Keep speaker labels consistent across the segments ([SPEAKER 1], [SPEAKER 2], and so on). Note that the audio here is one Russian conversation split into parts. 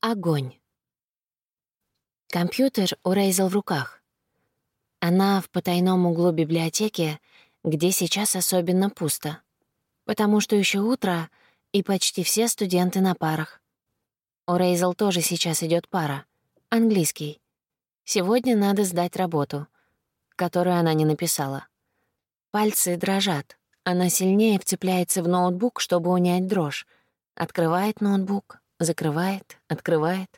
[SPEAKER 1] Огонь. Компьютер у Рейзел в руках. Она в потайном углу библиотеки, где сейчас особенно пусто, потому что еще утро, и почти все студенты на парах. У Рейзел тоже сейчас идет пара. Английский. Сегодня надо сдать работу, которую она не написала. Пальцы дрожат. Она сильнее вцепляется в ноутбук, чтобы унять дрожь. Открывает ноутбук, закрывает, открывает.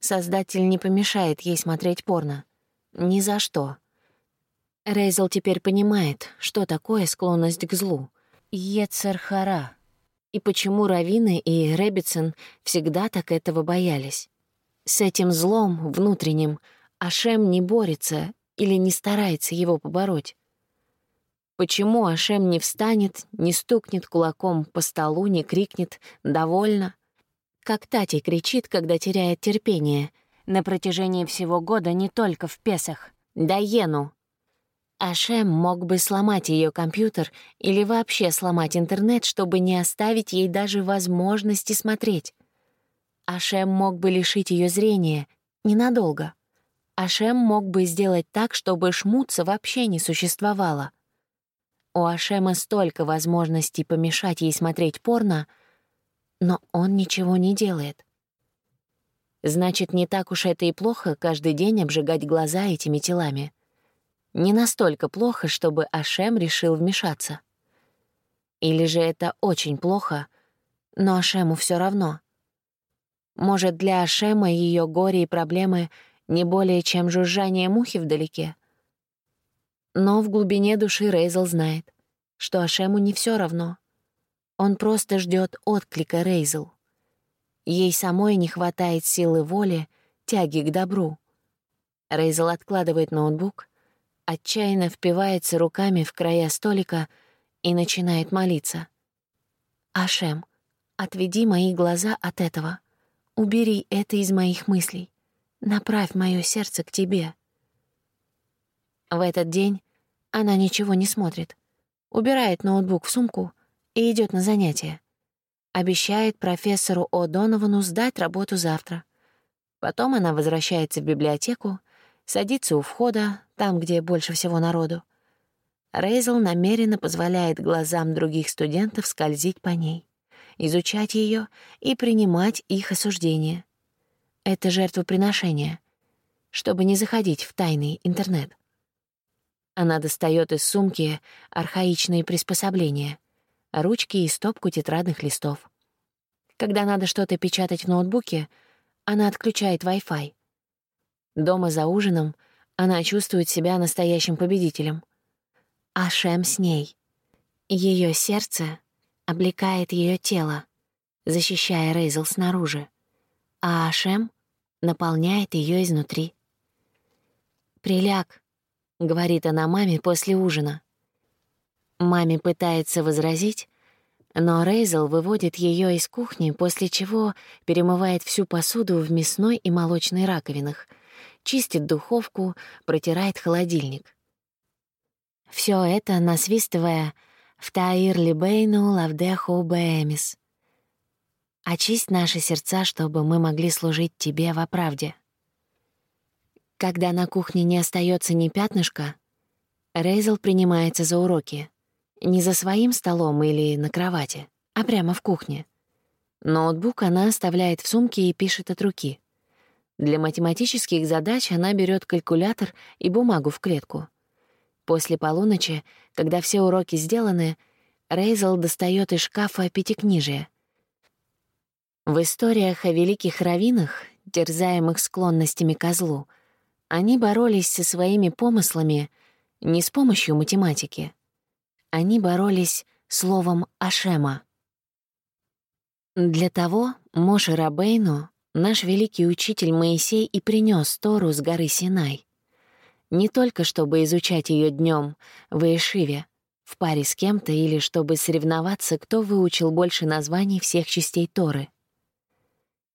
[SPEAKER 1] Создатель не помешает ей смотреть порно. Ни за что. Рейзел теперь понимает, что такое склонность к злу. Ецерхара. И почему Равины и Рэббитсон всегда так этого боялись. С этим злом внутренним Ашем не борется или не старается его побороть. Почему Ашем не встанет, не стукнет кулаком по столу, не крикнет «довольно», как Тати кричит, когда теряет терпение, на протяжении всего года не только в Песах, да Йену. Ашем мог бы сломать ее компьютер или вообще сломать интернет, чтобы не оставить ей даже возможности смотреть. Ашем мог бы лишить ее зрения ненадолго. Ашем мог бы сделать так, чтобы шмуца вообще не существовало. У Ашема столько возможностей помешать ей смотреть порно — но он ничего не делает. Значит, не так уж это и плохо каждый день обжигать глаза этими телами. Не настолько плохо, чтобы Ашем решил вмешаться. Или же это очень плохо, но Ашему все равно. Может, для Ашема ее горе и проблемы не более чем жужжание мухи вдалеке? Но в глубине души Рейзел знает, что Ашему не все равно — он просто ждет отклика Рейзел. Ей самой не хватает силы воли, тяги к добру. Рейзел откладывает ноутбук, отчаянно впивается руками в края столика и начинает молиться. «Ашем, отведи мои глаза от этого. Убери это из моих мыслей. Направь мое сердце к тебе». В этот день она ничего не смотрит. Убирает ноутбук в сумку и идет на занятия. Обещает профессору О'Доновану сдать работу завтра. Потом она возвращается в библиотеку, садится у входа, там, где больше всего народу. Рейзел намеренно позволяет глазам других студентов скользить по ней, изучать ее и принимать их осуждения. Это жертвоприношение, чтобы не заходить в тайный интернет. Она достает из сумки архаичные приспособления — ручки и стопку тетрадных листов. Когда надо что-то печатать в ноутбуке, она отключает Wi-Fi. Дома за ужином она чувствует себя настоящим победителем. А Шем с ней. Ее сердце облекает ее тело, защищая Рейзел снаружи, а Ашем наполняет ее изнутри. «Приляг», — говорит она маме после ужина. Маме пытается возразить, но Рейзел выводит ее из кухни, после чего перемывает всю посуду в мясной и молочной раковинах, чистит духовку, протирает холодильник. Все это насвистывая в Таир Либейну Лавдеху Бээмис. Очисть наши сердца, чтобы мы могли служить тебе во правде. Когда на кухне не остается ни пятнышка, Рейзел принимается за уроки — не за своим столом или на кровати, а прямо в кухне. Ноутбук она оставляет в сумке и пишет от руки. Для математических задач она берет калькулятор и бумагу в клетку. После полуночи, когда все уроки сделаны, Рейзел достает из шкафа пятикнижие. В историях о великих раввинах, терзаемых склонностями козлу, они боролись со своими помыслами не с помощью математики, они боролись словом «Ашема». Для того Моше Рабейну, наш великий учитель Моисей, и принес Тору с горы Синай. Не только чтобы изучать ее днем в Эшиве, в паре с кем-то или чтобы соревноваться, кто выучил больше названий всех частей Торы.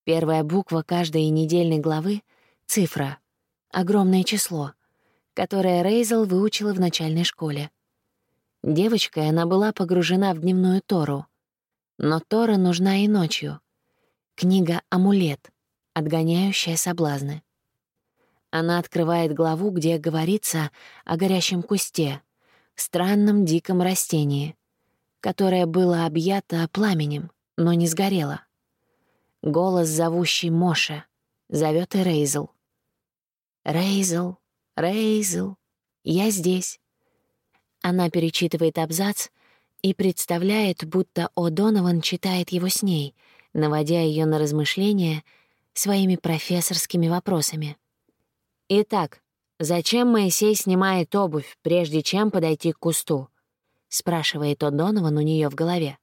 [SPEAKER 1] Первая буква каждой недельной главы — цифра, огромное число, которое Рейзел выучила в начальной школе — Девочкой она была погружена в дневную Тору. Но Тора нужна и ночью. Книга «Амулет», отгоняющая соблазны. Она открывает главу, где говорится о горящем кусте, странном диком растении, которое было объято пламенем, но не сгорело. Голос, зовущий Моше, зовет и Рейзел. «Рейзел, Рейзел, я здесь». Она перечитывает абзац и представляет, будто О'Донован читает его с ней, наводя ее на размышления своими профессорскими вопросами. «Итак, зачем Моисей снимает обувь, прежде чем подойти к кусту?» — спрашивает О'Донован у нее в голове.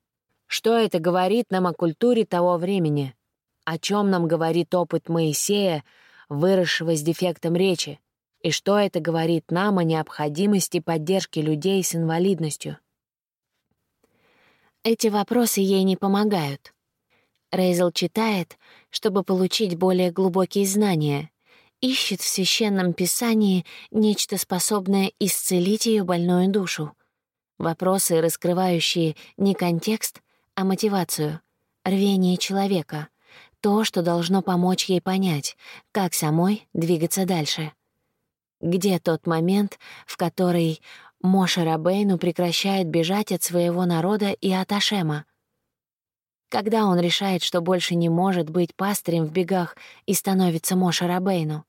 [SPEAKER 1] «Что это говорит нам о культуре того времени? О чем нам говорит опыт Моисея, выросшего с дефектом речи? И что это говорит нам о необходимости поддержки людей с инвалидностью?» Эти вопросы ей не помогают. Рейзел читает, чтобы получить более глубокие знания, ищет в священном писании нечто способное исцелить ее больную душу. Вопросы, раскрывающие не контекст, а мотивацию, рвение человека, то, что должно помочь ей понять, как самой двигаться дальше. Где тот момент, в который Моша Рабейну прекращает бежать от своего народа и от Ашема? Когда он решает, что больше не может быть пастырем в бегах и становится Моша Рабейну?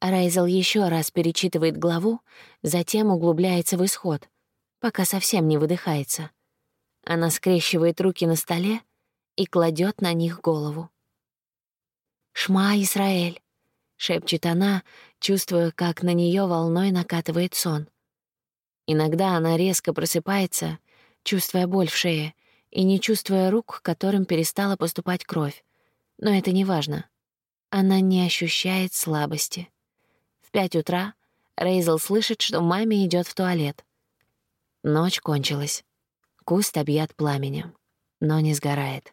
[SPEAKER 1] Райзел еще раз перечитывает главу, затем углубляется в исход, пока совсем не выдыхается. Она скрещивает руки на столе и кладет на них голову. «Шма, Израиль!» — шепчет она, чувствуя, как на нее волной накатывает сон. Иногда она резко просыпается, чувствуя боль в шее и не чувствуя рук, к которым перестала поступать кровь. Но это не важно. Она не ощущает слабости пять утра Рейзел слышит, что маме идет в туалет. Ночь кончилась. Куст объят пламенем, но не сгорает.